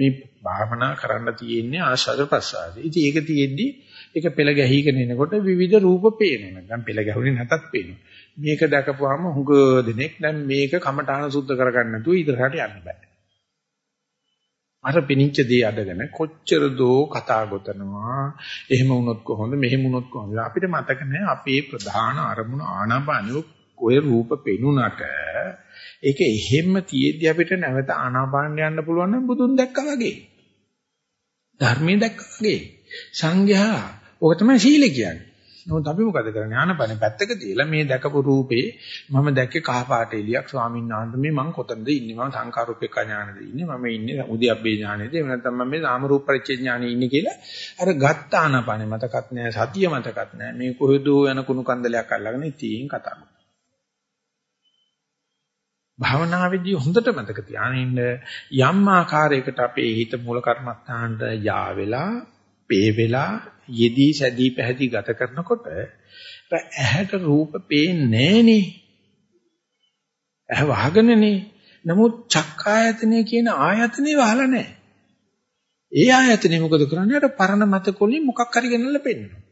මේ භාවනා කරන්න තියෙන්නේ ආශාද ප්‍රසාද. ඉතින් ඒක තියෙද්දි ඒක පෙළ ගැහිගෙන එනකොට විවිධ රූප පේනවා. නැත්නම් පෙළ ගැහුනේ නැතත් පේනවා. මේක දැකපුවාම හුඟ දෙනෙක් දැන් මේක කමඨාන සුද්ධ කරගන්න නැතුව ඉදිරියට යන්න බෑ. අර පිනිච්ච දේ අදගෙන කොච්චර දෝ කතා ගොතනවා එහෙම වුණොත් කොහොමද මෙහෙම වුණොත් කොහොමද අපිට මතක නැහැ අපේ ප්‍රධාන අරමුණ ආනාපානිය ඔය රූප පෙනුනට ඒක එහෙම්ම තියෙද්දි අපිට නැවත ආනාපාන යන්න පුළුවන් නම් බුදුන් දැක්කා වගේ. ධර්මයේ දැක්කා වගේ. සංඝයා ඔක තමයි සීල කියන්නේ. නමුත් අපි මොකද කරන්නේ? ආනපන පැත්තක තියලා මේ දැකපු රූපේ මම දැක්කේ කහ පාට එලියක් ස්වාමීන් වහන්සේ මේ මං කොතනද ඉන්නේ? මම සංකාරූපේක ඥානෙද ඉන්නේ? මම ඉන්නේ උද්‍යප්පේ ඥානෙද? එහෙම නැත්නම් මම මේ නාම රූප පරිච්ඡේ ඥානෙ ඉන්නේ කියලා අර ගත්ත ආනපන මතකත් නැහැ සතිය මතකත් නැහැ. මේ කොහෙදෝ යන කුණු කන්දලයක් අල්ලගෙන ඉතින් කතා කරනවා. භාවනාවේදී හොඳට මතක තියාගෙන යම් ආකාරයකට අපේ හිත මූල කර්මස්ථානට යා වෙලා පේ වෙලා යෙදී සැදී පැහැදී ගත කරනකොට ඇහැට රූප පේන්නේ නෑනේ. ඇහ වහගෙනනේ. නමුත් චක්කායතනෙ කියන ආයතනෙ වහලා නෑ. ඒ ආයතනෙ මොකද කරන්නේ? අර පරණ මතකොලින් මොකක් හරි ගෙනල්ලා පෙන්නනවා.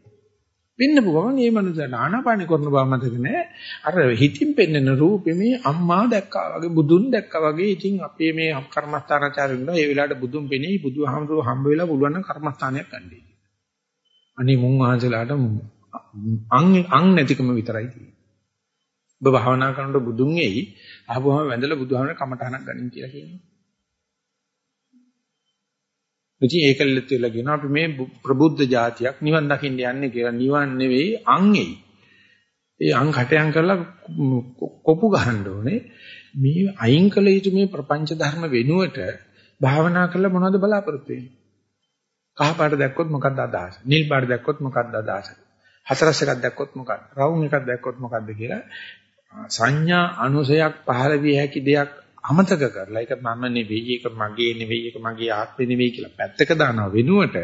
පෙන්නපු ගමන් මේ මනුස්සයා ආනාපාන කරන බව මතක නෑ. අර හිතින් පෙන්නන රූපෙ මේ අම්මා දැක්කා වගේ බුදුන් දැක්කා වගේ ඉතින් අපේ මේ කර්මස්ථානාචාරින්ද ඒ වෙලාවට බුදුන් පෙනේ බුදුහාමුදුරුවෝ හම්බ වෙලා පුළුවන් නම් කර්මස්ථානයක් ගන්නයි. අනේ මුන් වහන්සේලාට අං අං නැතිකම විතරයි තියෙන්නේ. ඔබ භාවනා කරනකොට බුදුන් එයි අහපුවම වැඳලා බුදුහාමර කමටහනක් ගනින් කියලා කියනවා. ඉතින් ඒකල්ලත් වෙලා කියනවා අපි මේ ප්‍රබුද්ධ જાතියක් නිවන් දකින්න යන්නේ කියලා නිවන් නෙවෙයි අං එයි. ඒ අං කටයන් කරලා කොපු ගහන්න ඕනේ. මේ අයින් කළ යුතු මේ ප්‍රපංච ධර්ම වෙනුවට භාවනා කරලා මොනවද බලාපොරොත්තු වෙන්නේ? කහ පාට දැක්කොත් මොකක්ද අදහස? නිල් පාට දැක්කොත් මොකක්ද අදහස? හතරස් එකක් දැක්කොත් මොකක්ද? රවුම් එකක් දැක්කොත් මොකක්ද කියලා සංඥා අනුසයක් පහළ විය හැකි දෙයක් අමතක කරලා ඒක මම නෙවෙයි ඒක මගේ නෙවෙයි ඒක මගේ ආත්මෙ නෙවෙයි කියලා පැත්තක දානවා වෙනුවට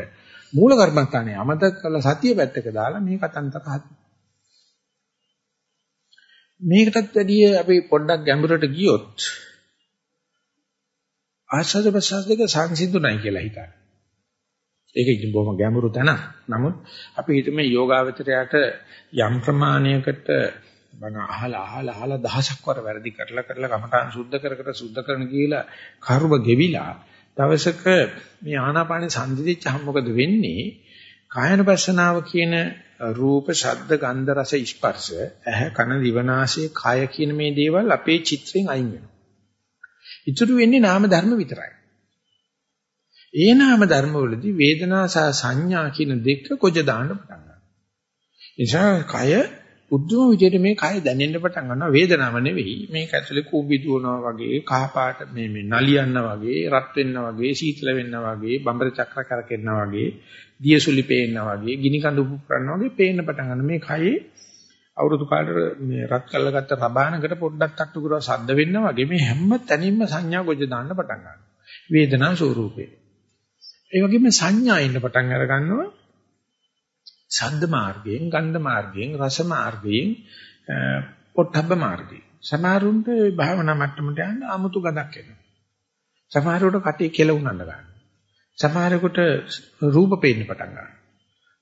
මූල කර්මස්ථානේ අමතක කරලා සතිය පැත්තක දාලා මේ කතන්තර හදන්න. මේකටත් වැඩිය අපි පොඩ්ඩක් ගැඹුරට ගියොත් ආස්වාද ප්‍රසවාස දෙක සංසිඳුණයි කියලා හිතන්න. ඒක ඉතින් බොහොම ගැඹුරු තැන. නමුත් අපි හිතමු යෝගාවචරයට යම් ප්‍රමාණයකට බණ අහලා අහලා අහලා දහසක් වර වැරදි කරලා කරලා කමඨාන් සුද්ධ කර කර සුද්ධ කරන කියලා කර්ම ගෙවිලා දවසක මේ ආනාපානෙ සංදිදිච්චහම මොකද වෙන්නේ? කායනපස්සනාව කියන රූප, ශබ්ද, ගන්ධ, රස, ස්පර්ශ, ඇහ, කන, දිව, නාසය, කය කියන මේ දේවල් අපේ චිත්‍රයෙන් අයින් වෙනවා. ඉතුරු වෙන්නේ නාම ධර්ම විතරයි. ඒ නාම ධර්මවලදී වේදනා සහ සංඥා කියන දෙක කොජ දාන්න පටන් ගන්නවා. නිසා කය උද්දුම විදිහට මේ කය දැනෙන්න පටන් ගන්නවා. වේදනාව නෙවෙයි. මේක ඇතුලේ කූඹි දුවනවා වගේ කහ පාට මේ මේ නලියනවා වගේ රත් වෙනවා වගේ සීතල වෙනවා වගේ බඹර චක්‍ර කරකෙනවා වගේ දියසුලි පේනවා වගේ ගිනි කඳු පුපුරනවා වගේ පේන්න පටන් ගන්න මේ කයේ අවුරුදු කාලේ මේ රත් කරලා ගත්ත රබානකට පොඩ්ඩක් තට්ටු කරලා සද්ද වෙනවා වගේ මේ හැම තැනින්ම සංඥා ගොජ දාන්න පටන් ගන්නවා. වේදනා ස්වරූපේ. ඒ වගේම සංඥා ඉන්න පටන් අර ගන්නවා ශබ්ද මාර්ගයෙන්, ගන්ධ මාර්ගයෙන්, රස මාර්ගයෙන්, පොට්ටබ්බ මාර්ගයෙන්. සමහරුන්ට භාවනා මට්ටමට යන්න 아무තු ගඳක් එනවා. සමහරකට කටේ කෙලුණන්න ගන්නවා. සමහරකට රූප පේන්න පටන් ගන්නවා.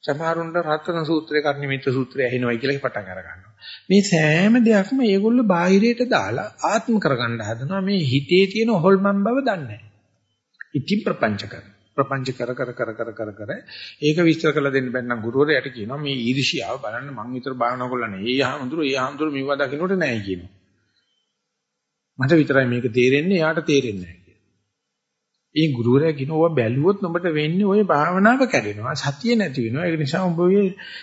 සමහරුන්ට රත්න සූත්‍රය, කර්ණිමිත්‍ර සූත්‍රය ඇහෙනවයි කියලා පටන් අර ගන්නවා. මේ සෑම දෙයක්ම ඒගොල්ලෝ බාහිරයට දාලා ආත්ම කරගන්න හදනවා. මේ හිතේ තියෙන හොල්මන් බව දන්නේ නැහැ. ඉති ප්‍රපංච කරනවා. ප්‍රපංච කර කර කර කර කර කර ඒක විස්තර කරලා දෙන්න බැන්නම් ගුරුවරයාට කියනවා මේ ඊර්ෂියාව බලන්න මං විතර බාහනා කරලා නේ. ඒ හාමුදුරු ඒ හාමුදුරු මෙව දකින්නට නෑ කියනවා. මට විතරයි මේක තේරෙන්නේ එයාට තේරෙන්නේ නෑ කියලා. ඒ ගුරුවරයා කියනවා බැලුවොත් උඹට වෙන්නේ ওই භාවනාව කැඩෙනවා. සතිය නැති වෙනවා. ඒක නිසා උඹ ඔය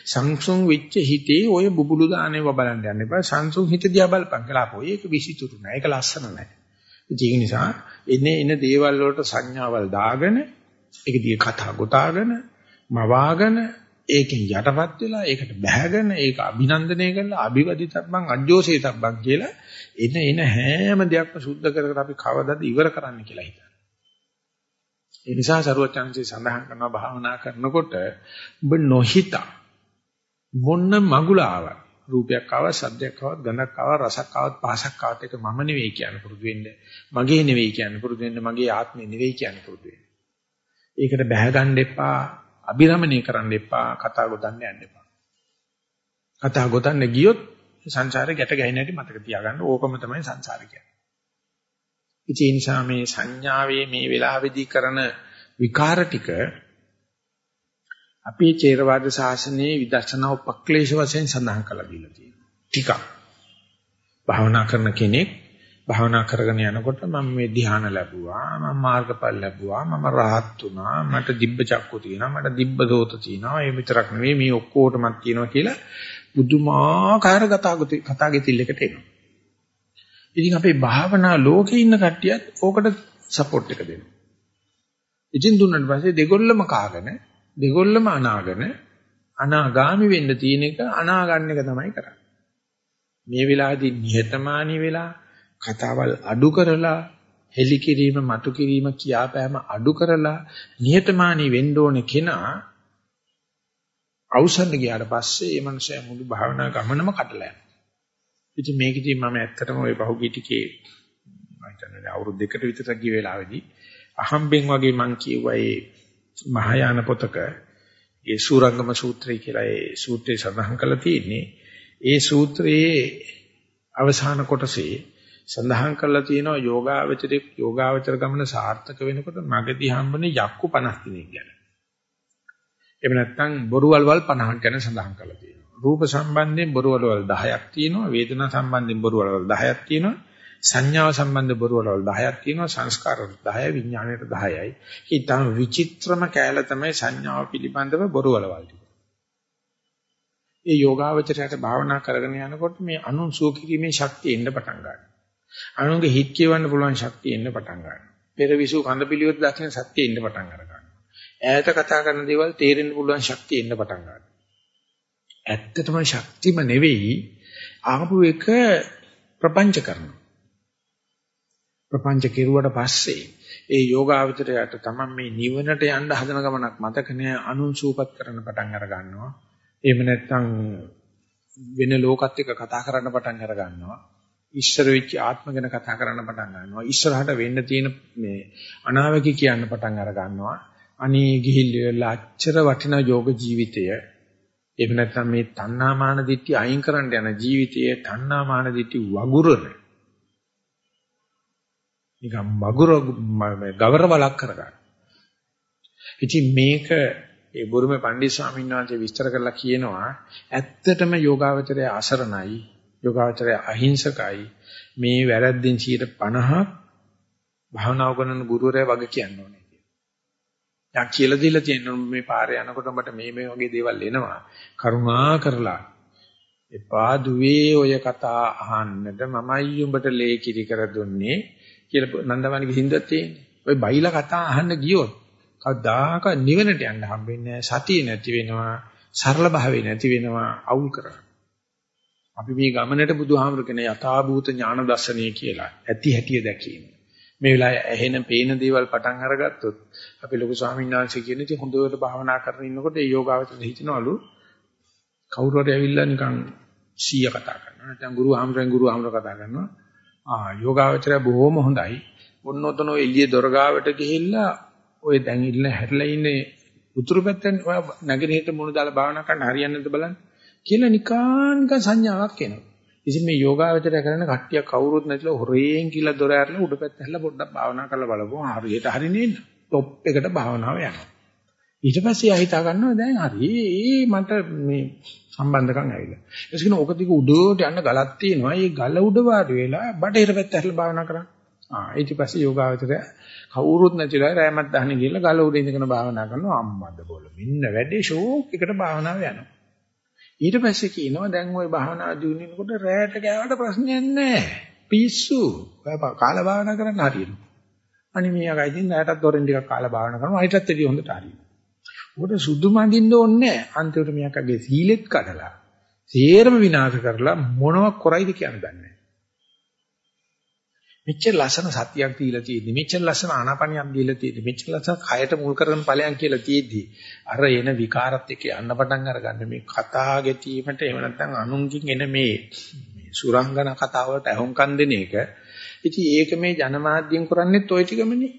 සංසුන් වෙච්ච හිතේ ඔය බුබුලු දානේ බලන්න යන්න එපා. සංසුන් හිත දිහා බලපන් කියලා අපෝ. ඒක විසිතුරු නෑ. ඒක ලස්සන නෑ. ඒක නිසා එනේ එන දේවල් වලට සංඥාවල් දාගෙන ඒක දිගේ කතා ගොතාගෙන මවාගෙන ඒකෙන් යටපත් වෙලා ඒකට බැහැගෙන ඒක අභිනන්දනය කරලා අභිවදිතබ්බන් අජෝසේතබ්බන් කියලා එන එන හැම දෙයක්ම සුද්ධ කර කර අපි කවදාද ඉවර කරන්න කියලා හිතනවා. ඒ නිසා සරුවචාන්සේ සඳහන් කරනවා භාවනා කරනකොට ඔබ නොහිතා මොන්න මගුලාව රූපයක් ආව සද්දයක් ආවත් ගඳක් ආව රසක් ආවත් පහසක් ආවත් ඒක මම නෙවෙයි කියන පුරුදු වෙන්න මගේ නෙවෙයි කියන පුරුදු වෙන්න මගේ ආත්මේ නෙවෙයි කියන පුරුදු වෙන්න ඒකට බැහැ ගන්න එපා, අබිරමණය කරන්න එපා, කතා ගොතන්න යන්න එපා. කතා ගොතන්න ගියොත් සංසාරේ ගැට ගැහෙන හැටි මතක තියාගන්න. ඕකම තමයි සංසාරය කියන්නේ. ඒ නිසා මේ සංඥාවේ මේ වෙලාවේදී කරන විකාර ටික අපේ චේරවාද ශාසනයේ විදර්ශනා උපක්ලේශ වශයෙන් සඳහන් කරලා දීලා තියෙනවා. ටිකක්. භාවනා කරන කෙනෙක් භාවනා කරගෙන යනකොට මම මේ ධ්‍යාන ලැබුවා මම මාර්ගඵල ලැබුවා මම රහත් වුණා මට දිබ්බ චක්කු තියෙනවා මට දිබ්බ දෝත තියෙනවා ඒ විතරක් නෙවෙයි මේ ඔක්කොටමත් තියෙනවා කියලා බුදුමාකාර කතා ගෙතිල්ලකට එනවා. ඉතින් අපේ භාවනා ලෝකේ ඉන්න කට්ටියත් ඕකට සපෝට් එක දෙනවා. ඉතින් දුන්නාට පස්සේ දෙගොල්ලම කාගෙන දෙගොල්ලම අනාගෙන අනාගාමි වෙන්න තියෙන එක අනාගන්න එක තමයි කරන්නේ. මේ වෙලාවේදී නිහතමානී වෙලා කතාවල් අඩු කරලා හෙලි කිරීම මතු කිරීම කියාපෑම අඩු කරලා නිහතමානී වෙන්න ඕනේ කෙනා අවසන් ගියාට පස්සේ මේ මනුස්සයා මුළු භාවනා ගමනම කඩලා යනවා. ඉතින් මේකදී මම ඇත්තටම ওই පහුගිය ටිකේ මම හිතන්නේ අවුරුදු දෙකට විතර ගිය වෙලාවේදී අහම්බෙන් වගේ මං කියුවා ඒ මහායාන පොතක ඒ සූරංගම සූත්‍රය කියලා ඒ සූත්‍රය සඳහන් කරලා තියෙන්නේ ඒ සූත්‍රයේ අවසාන කොටසේ සඳහන් කරලා තියෙනවා යෝගාවචරයේ යෝගාවචර ගමන සාර්ථක වෙනකොට මගදී හම්බෙන්නේ යක්කු 50 දිනක් ගැන. එහෙම නැත්නම් බොරුවල්වල් 50ක් ගැන සඳහන් කරලා තියෙනවා. රූප සම්බන්ධයෙන් බොරුවල්වල් 10ක් තියෙනවා, වේදනා සම්බන්ධයෙන් බොරුවල්වල් 10ක් තියෙනවා, සංඥාව සම්බන්ධ බොරුවල්වල් 10ක් තියෙනවා, සංස්කාර 10යි, විඥාණයට 10යි. ඊටම විචිත්‍රම කෑල තමයි සංඥාව පිළිබඳව බොරුවල්වල් ටික. ඒ යෝගාවචරයට භාවනා කරගෙන යනකොට මේ අනුන් සුව කිරීමේ ශක්තිය එන්න පටන් ගන්නවා. අනුන්ගේ හිත් කියවන්න පුළුවන් ශක්තිය එන්න පටන් ගන්නවා. පෙරවිසු කඳ පිළිවෙත් දකින්න සත්‍ය එන්න පටන් ගන්නවා. ඈත කතා කරන දේවල් තේරෙන්න පුළුවන් ශක්තිය එන්න පටන් ගන්නවා. ඇත්තටම ශක්තිම නෙවෙයි ආපු එක ප්‍රපංච කරනවා. ප්‍රපංච කෙරුවට පස්සේ ඒ යෝගාවචරයට තමයි මේ නිවනට යන්න හදන ගමනක් මතක නෑ අනුන් සූපත් කරන්න පටන් අර ගන්නවා. එහෙම නැත්නම් වෙන ලෝකත් එක්ක කතා කරන්න පටන් අර ගන්නවා. ඉස්සර වෙච්ච ආත්ම ගැන කතා කරන්න පටන් ගන්නවා. ඉස්සරහට වෙන්න තියෙන මේ අනාවකී කියන්න පටන් අර ගන්නවා. අනේ ගිහිල්ලා අච්චර වටිනා යෝග ජීවිතය එහෙම නැත්නම් මේ තණ්හාමාන දිට්ඨිය අයින් කරන්න යන ජීවිතයේ තණ්හාමාන දිට්ඨි වගුරන නිකම් වගුර ගවරවලක් කරගන්න. ඉතින් මේක ඒ බුරුමේ පණ්ඩිත ස්වාමීන් වහන්සේ විස්තර කරලා කියනවා ඇත්තටම යෝගාවචරය අසරණයි යෝගාවචරය අහිංසකයි මේ වැරද්දෙන් 50ක් භාවනා කරන ගුරුවරයා වගේ කියන්න ඕනේ. යා කියලා දීලා තියෙනවා මේ පාරේ යනකොට මට මේ මේ වගේ දේවල් එනවා. කරුණා කරලා එපා දුවේ ඔය කතා අහන්නද මමයි උඹට ලේ කිරි කර දුන්නේ කියලා නන්දමණිගේ හින්දා තියෙන්නේ. ඔය බයිලා කතා අහන්න ගියොත් කවදාක නිවනට යන්න හම්බෙන්නේ සතිය නැති වෙනවා, සරල භාවය නැති වෙනවා, අවුල් කරනවා. අපි මේ ගමනට බුදුහාමුදුර කියන යථාභූත ඥාන දර්ශනය කියලා ඇති හැටිය දැකීම. මේ වෙලාවේ ඇහෙන පේන දේවල් පටන් අරගත්තොත් අපි ලොකු ස්වාමීන් වහන්සේ කියන ඉතින් හොඳට භාවනා කරගෙන ඉන්නකොට ඒ යෝගාවචර හිතනවලු කවුරු හරි ඇවිල්ලා නිකන් සීය කතා කරනවා. නැත්නම් ගුරු ආමරෙන් ගුරු ආමර කතා කරනවා. ආ යෝගාවචරය බොහොම හොඳයි. ඔන්න ඔතන ඔය එළිය දොරගාවට ගිහිල්ලා ඔය දැන් ඉන්න හැරලා ඉන්නේ උතුරු පැත්තෙන් ඔය නැගෙනහිර මුණ දාලා භාවනා කරන්න හරියන්නේ නැද්ද බලන්න. කියලා නිකාන්ක සංඥාවක් එනවා. ඉතින් මේ යෝගාවචරය කරන කට්ටිය කවුරුත් නැතිලා හොරෙන් කියලා දොර ඇරලා උඩ පැත්ත හැරලා පොඩ්ඩක් භාවනා කරලා බලපුවා හරියට හරිනේ නේද টොප් එකට භාවනාව යනවා. ඊට පස්සේ ආ හිතා ගන්නවා දැන් හරි ඒ මට මේ සම්බන්ධකම් ඇවිල්ලා. ඒක කියන ඕක දිග උඩට යන්න ගලක් තියෙනවා. ඒ ගල උඩ වාඩි වෙලා බටහිර පැත්ත හැරලා භාවනා කරා ආ ඊට පස්සේ යෝගාවචරය කවුරුත් නැතිලා රෑමත් දහන ගිහලා ගල උඩ ඉඳගෙන භාවනා කරනවා. අම්මද බෝල මෙන්න වැඩේ ෂෝක් එකට භාවනාව යනවා. ඊට පස්සේ කියනවා දැන් ওই භාවනා දිනුනකොට රැයට ගෑවට ප්‍රශ්නයක් නැහැ. පිස්සු. ඔය කාලා භාවනා කරන්න හරියනවා. අනිත් මීයා ඉතින් රැයටත් දොරෙන් ටිකක් කාලා භාවනා කරනවා. ඊටත් එළිය හොඳට හරියනවා. උකට සුදු මඳින්න ඕනේ නැහැ. අන්තිමට මීයාගේ සීලෙත් කඩලා, සේරම විනාශ කරලා මොනවක් කරයිද කියන්න දන්නේ මෙච්චර ලස්සන සතියක් දීලා තියෙද්දි මෙච්චර ලස්සන ආනාපානියක් දීලා තියෙද්දි මෙච්චර ලස්සන කයට මුල් කරගෙන ඵලයන් කියලා තියෙද්දි අර එන විකාරත් එක්ක යන්න පටන් අරගන්න මේ කතා ගැටීමට එහෙම නැත්නම් අනුන්කින් එන මේ සුරංගන කතාවලට අහුම්කම් දෙන එක. ඉතින් ඒක මේ ජනමාධ්‍යෙන් කරන්නේත් ওই ටිකමනේ.